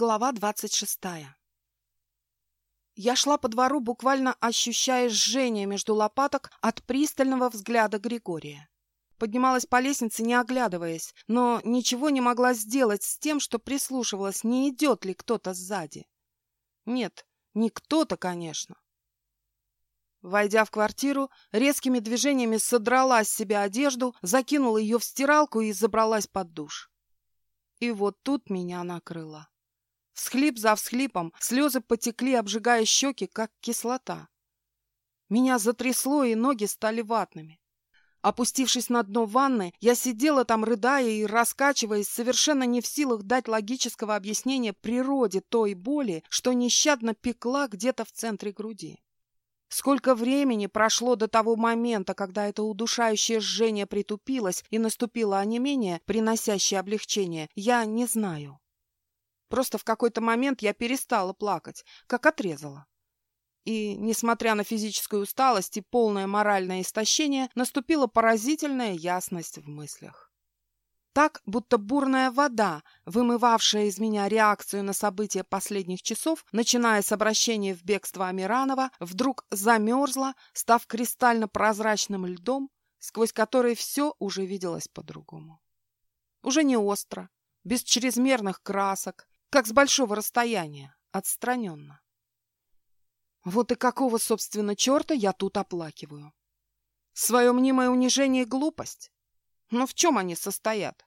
Глава двадцать шестая Я шла по двору, буквально ощущая жжение между лопаток от пристального взгляда Григория. Поднималась по лестнице, не оглядываясь, но ничего не могла сделать с тем, что прислушивалась, не идет ли кто-то сзади. Нет, не кто-то, конечно. Войдя в квартиру, резкими движениями содрала с себя одежду, закинула ее в стиралку и забралась под душ. И вот тут меня накрыло. Всхлип за всхлипом, слезы потекли, обжигая щеки, как кислота. Меня затрясло, и ноги стали ватными. Опустившись на дно ванны, я сидела там, рыдая и раскачиваясь, совершенно не в силах дать логического объяснения природе той боли, что нещадно пекла где-то в центре груди. Сколько времени прошло до того момента, когда это удушающее жжение притупилось и наступило онемение, приносящее облегчение, я не знаю. Просто в какой-то момент я перестала плакать, как отрезала. И, несмотря на физическую усталость и полное моральное истощение, наступила поразительная ясность в мыслях. Так, будто бурная вода, вымывавшая из меня реакцию на события последних часов, начиная с обращения в бегство Амиранова, вдруг замерзла, став кристально прозрачным льдом, сквозь который все уже виделось по-другому. Уже не остро, без чрезмерных красок, как с большого расстояния, отстраненно. Вот и какого, собственно, черта я тут оплакиваю? Свое мнимое унижение и глупость? Но в чем они состоят?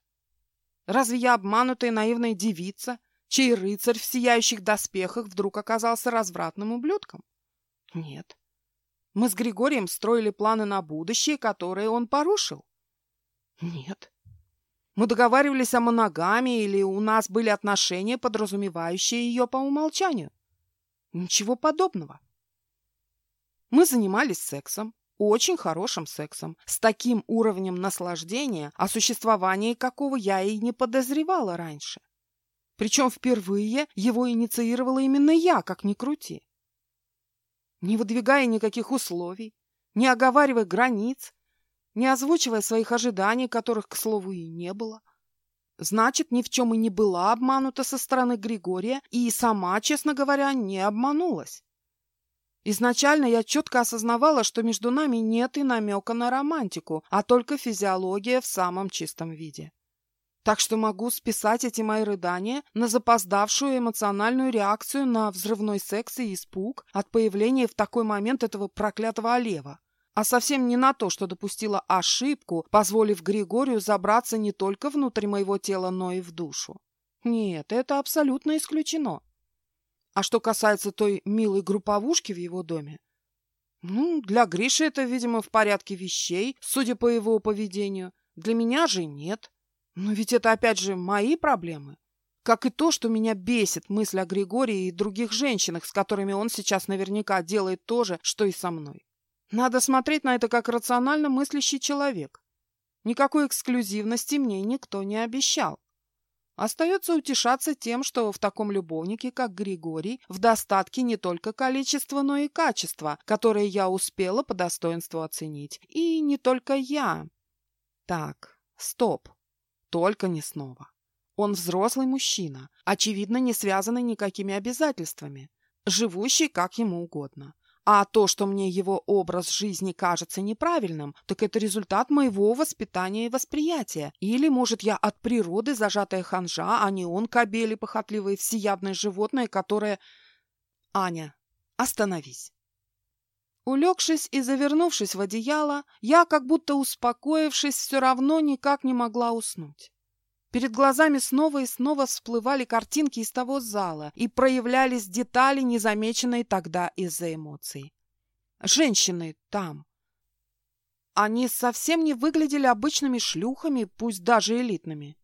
Разве я обманутая наивная девица, чей рыцарь в сияющих доспехах вдруг оказался развратным ублюдком? Нет. Мы с Григорием строили планы на будущее, которые он порушил. Нет. Мы договаривались о моногамии или у нас были отношения, подразумевающие ее по умолчанию. Ничего подобного. Мы занимались сексом, очень хорошим сексом, с таким уровнем наслаждения, о существовании какого я и не подозревала раньше. Причем впервые его инициировала именно я, как ни крути. Не выдвигая никаких условий, не оговаривая границ, не озвучивая своих ожиданий, которых, к слову, и не было. Значит, ни в чем и не была обманута со стороны Григория, и сама, честно говоря, не обманулась. Изначально я четко осознавала, что между нами нет и намека на романтику, а только физиология в самом чистом виде. Так что могу списать эти мои рыдания на запоздавшую эмоциональную реакцию на взрывной секс и испуг от появления в такой момент этого проклятого Олева а совсем не на то, что допустила ошибку, позволив Григорию забраться не только внутрь моего тела, но и в душу. Нет, это абсолютно исключено. А что касается той милой групповушки в его доме, ну, для Гриши это, видимо, в порядке вещей, судя по его поведению. Для меня же нет. Но ведь это, опять же, мои проблемы. Как и то, что меня бесит мысль о Григории и других женщинах, с которыми он сейчас наверняка делает то же, что и со мной. Надо смотреть на это как рационально мыслящий человек. Никакой эксклюзивности мне никто не обещал. Остается утешаться тем, что в таком любовнике, как Григорий, в достатке не только количество, но и качество, которое я успела по достоинству оценить. И не только я. Так, стоп. Только не снова. Он взрослый мужчина, очевидно, не связанный никакими обязательствами, живущий как ему угодно. А то, что мне его образ жизни кажется неправильным, так это результат моего воспитания и восприятия. Или, может, я от природы зажатая ханжа, а не он кобели похотливое всеядное животное, которое... Аня, остановись. Улегшись и завернувшись в одеяло, я, как будто успокоившись, все равно никак не могла уснуть. Перед глазами снова и снова всплывали картинки из того зала и проявлялись детали, незамеченные тогда из-за эмоций. Женщины там. Они совсем не выглядели обычными шлюхами, пусть даже элитными.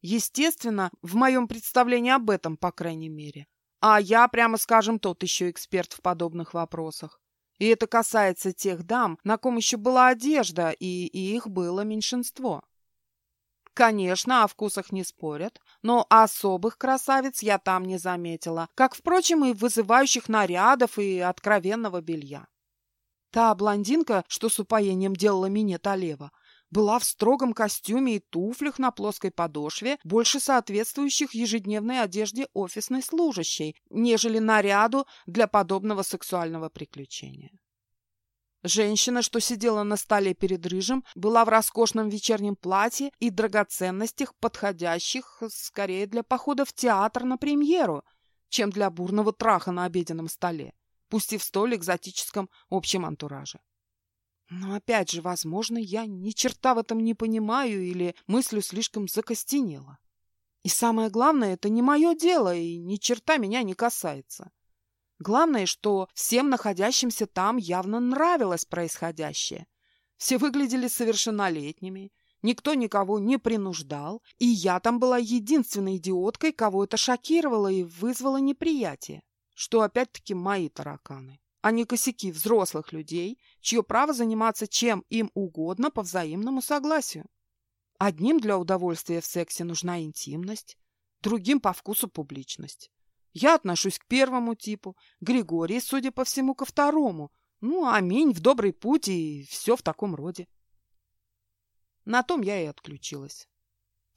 Естественно, в моем представлении об этом, по крайней мере. А я, прямо скажем, тот еще эксперт в подобных вопросах. И это касается тех дам, на ком еще была одежда, и их было меньшинство. Конечно, о вкусах не спорят, но особых красавиц я там не заметила, как, впрочем, и вызывающих нарядов и откровенного белья. Та блондинка, что с упоением делала минет Олева, была в строгом костюме и туфлях на плоской подошве, больше соответствующих ежедневной одежде офисной служащей, нежели наряду для подобного сексуального приключения. Женщина, что сидела на столе перед рыжим, была в роскошном вечернем платье и драгоценностях, подходящих скорее для похода в театр на премьеру, чем для бурного траха на обеденном столе, пусть и в столь экзотическом общем антураже. Но опять же, возможно, я ни черта в этом не понимаю или мыслю слишком закостенела. И самое главное, это не мое дело и ни черта меня не касается. Главное, что всем находящимся там явно нравилось происходящее. Все выглядели совершеннолетними, никто никого не принуждал, и я там была единственной идиоткой, кого это шокировало и вызвало неприятие, что опять-таки мои тараканы а не косяки взрослых людей, чье право заниматься чем им угодно по взаимному согласию. Одним для удовольствия в сексе нужна интимность, другим по вкусу публичность. Я отношусь к первому типу, Григорий, судя по всему, ко второму. Ну, аминь, в добрый путь и все в таком роде. На том я и отключилась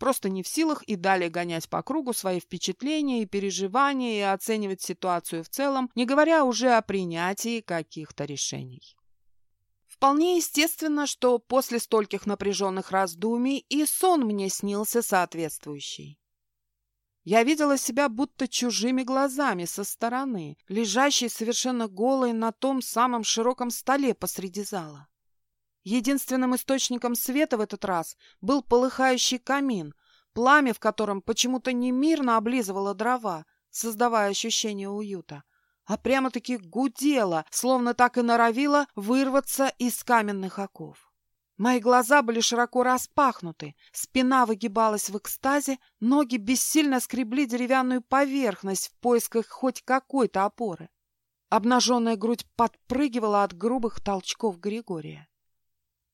просто не в силах и далее гонять по кругу свои впечатления и переживания и оценивать ситуацию в целом, не говоря уже о принятии каких-то решений. Вполне естественно, что после стольких напряженных раздумий и сон мне снился соответствующий. Я видела себя будто чужими глазами со стороны, лежащей совершенно голой на том самом широком столе посреди зала. Единственным источником света в этот раз был полыхающий камин, пламя в котором почему-то не мирно облизывало дрова, создавая ощущение уюта, а прямо-таки гудело, словно так и норовило вырваться из каменных оков. Мои глаза были широко распахнуты, спина выгибалась в экстазе, ноги бессильно скребли деревянную поверхность в поисках хоть какой-то опоры. Обнаженная грудь подпрыгивала от грубых толчков Григория.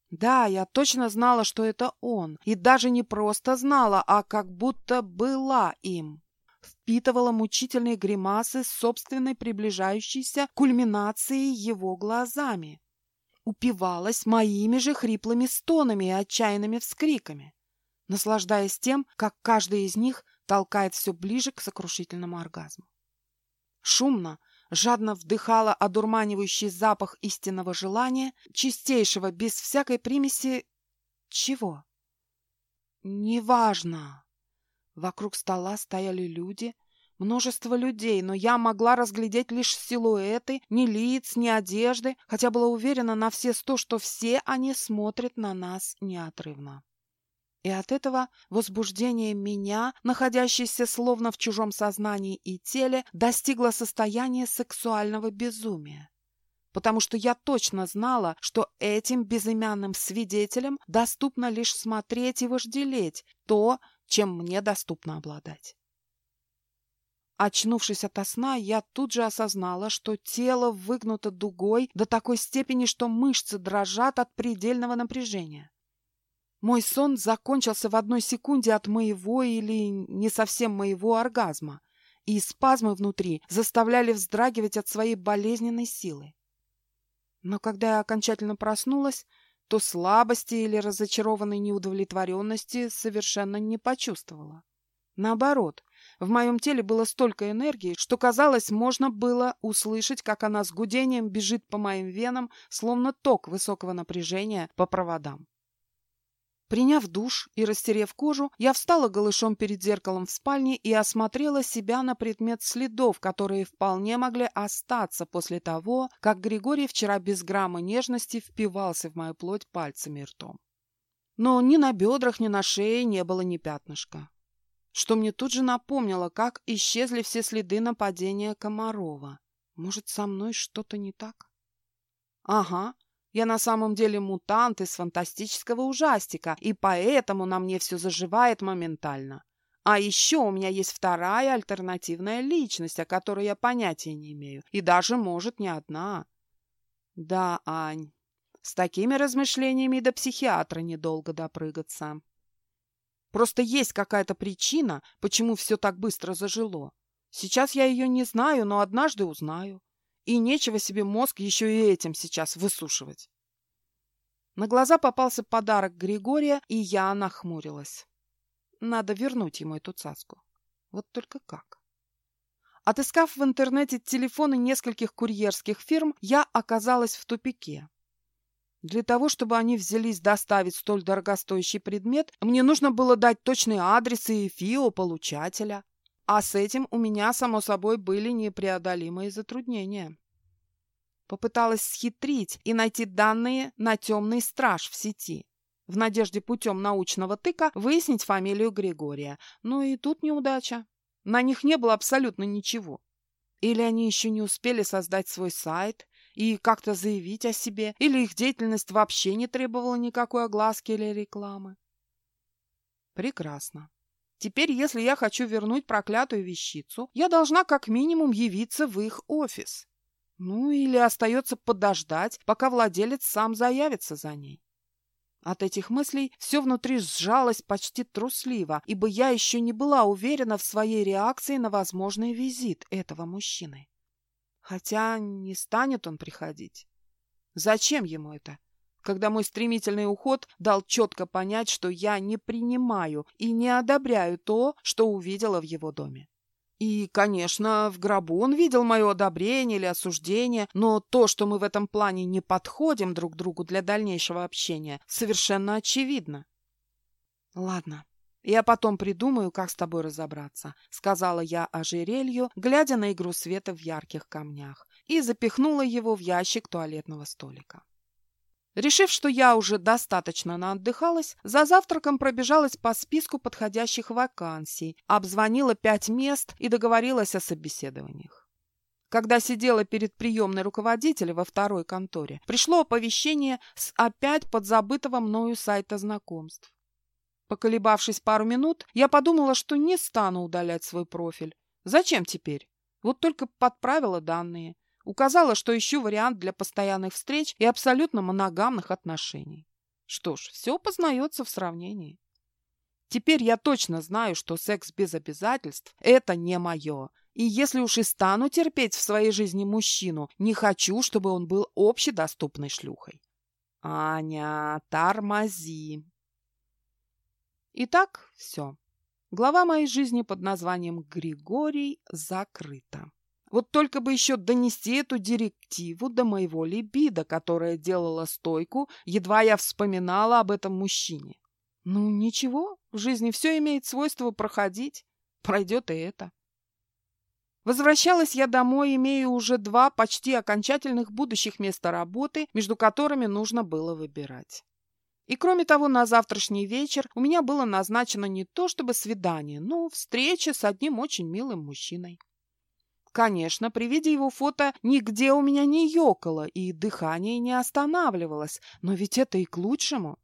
Да, я точно знала, что это он, и даже не просто знала, а как будто была им. Впитывала мучительные гримасы собственной приближающейся кульминации его глазами. Упивалась моими же хриплыми стонами и отчаянными вскриками, наслаждаясь тем, как каждый из них толкает все ближе к сокрушительному оргазму. Шумно, жадно вдыхала одурманивающий запах истинного желания, чистейшего, без всякой примеси... Чего? Неважно. Вокруг стола стояли люди, множество людей, но я могла разглядеть лишь силуэты, ни лиц, ни одежды, хотя была уверена на все сто, что все они смотрят на нас неотрывно. И от этого возбуждение меня, находящееся словно в чужом сознании и теле, достигло состояния сексуального безумия. Потому что я точно знала, что этим безымянным свидетелям доступно лишь смотреть и вожделеть то, чем мне доступно обладать. Очнувшись ото сна, я тут же осознала, что тело выгнуто дугой до такой степени, что мышцы дрожат от предельного напряжения. Мой сон закончился в одной секунде от моего или не совсем моего оргазма, и спазмы внутри заставляли вздрагивать от своей болезненной силы. Но когда я окончательно проснулась, то слабости или разочарованной неудовлетворенности совершенно не почувствовала. Наоборот, в моем теле было столько энергии, что, казалось, можно было услышать, как она с гудением бежит по моим венам, словно ток высокого напряжения по проводам. Приняв душ и растерев кожу, я встала голышом перед зеркалом в спальне и осмотрела себя на предмет следов, которые вполне могли остаться после того, как Григорий вчера без грамма нежности впивался в мою плоть пальцами и ртом. Но ни на бедрах, ни на шее не было ни пятнышка. Что мне тут же напомнило, как исчезли все следы нападения Комарова. Может, со мной что-то не так? Ага, я на самом деле мутант из фантастического ужастика, и поэтому на мне все заживает моментально. А еще у меня есть вторая альтернативная личность, о которой я понятия не имею, и даже, может, не одна. Да, Ань, с такими размышлениями до психиатра недолго допрыгаться. Просто есть какая-то причина, почему все так быстро зажило. Сейчас я ее не знаю, но однажды узнаю и нечего себе мозг еще и этим сейчас высушивать. На глаза попался подарок Григория, и я нахмурилась. Надо вернуть ему эту цаску. Вот только как? Отыскав в интернете телефоны нескольких курьерских фирм, я оказалась в тупике. Для того, чтобы они взялись доставить столь дорогостоящий предмет, мне нужно было дать точный адрес и ФИО получателя. А с этим у меня, само собой, были непреодолимые затруднения. Попыталась схитрить и найти данные на темный страж в сети, в надежде путем научного тыка выяснить фамилию Григория. Но и тут неудача. На них не было абсолютно ничего. Или они еще не успели создать свой сайт и как-то заявить о себе, или их деятельность вообще не требовала никакой огласки или рекламы. Прекрасно. Теперь, если я хочу вернуть проклятую вещицу, я должна как минимум явиться в их офис. Ну, или остается подождать, пока владелец сам заявится за ней. От этих мыслей все внутри сжалось почти трусливо, ибо я еще не была уверена в своей реакции на возможный визит этого мужчины. Хотя не станет он приходить. Зачем ему это? Когда мой стремительный уход дал четко понять, что я не принимаю и не одобряю то, что увидела в его доме. И, конечно, в гробу он видел мое одобрение или осуждение, но то, что мы в этом плане не подходим друг другу для дальнейшего общения, совершенно очевидно. Ладно, я потом придумаю, как с тобой разобраться, сказала я ожерелью, глядя на игру света в ярких камнях, и запихнула его в ящик туалетного столика. Решив, что я уже достаточно наотдыхалась, за завтраком пробежалась по списку подходящих вакансий, обзвонила пять мест и договорилась о собеседованиях. Когда сидела перед приемной руководителя во второй конторе, пришло оповещение с опять подзабытого мною сайта знакомств. Поколебавшись пару минут, я подумала, что не стану удалять свой профиль. Зачем теперь? Вот только подправила данные – Указала, что ищу вариант для постоянных встреч и абсолютно моногамных отношений. Что ж, все познается в сравнении. Теперь я точно знаю, что секс без обязательств – это не мое. И если уж и стану терпеть в своей жизни мужчину, не хочу, чтобы он был общедоступной шлюхой. Аня, тормози. Итак, все. Глава моей жизни под названием «Григорий» закрыта. Вот только бы еще донести эту директиву до моего либидо, которая делала стойку, едва я вспоминала об этом мужчине. Ну, ничего, в жизни все имеет свойство проходить. Пройдет и это. Возвращалась я домой, имея уже два почти окончательных будущих места работы, между которыми нужно было выбирать. И кроме того, на завтрашний вечер у меня было назначено не то чтобы свидание, но встреча с одним очень милым мужчиной. Конечно, при виде его фото нигде у меня не ёкало и дыхание не останавливалось, но ведь это и к лучшему.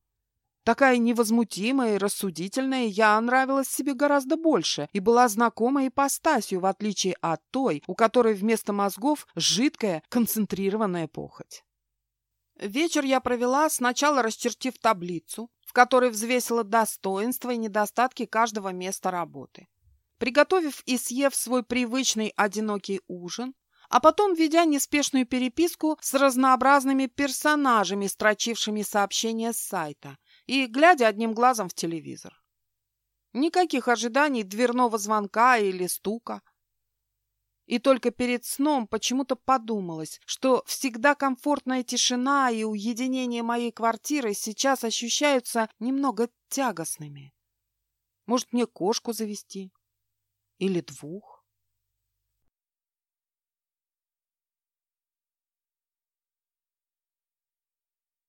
Такая невозмутимая и рассудительная я нравилась себе гораздо больше и была знакома ипостасью, в отличие от той, у которой вместо мозгов жидкая концентрированная похоть. Вечер я провела, сначала расчертив таблицу, в которой взвесила достоинства и недостатки каждого места работы приготовив и съев свой привычный одинокий ужин, а потом ведя неспешную переписку с разнообразными персонажами, строчившими сообщения с сайта, и глядя одним глазом в телевизор. Никаких ожиданий дверного звонка или стука. И только перед сном почему-то подумалось, что всегда комфортная тишина и уединение моей квартиры сейчас ощущаются немного тягостными. Может, мне кошку завести? Или двух?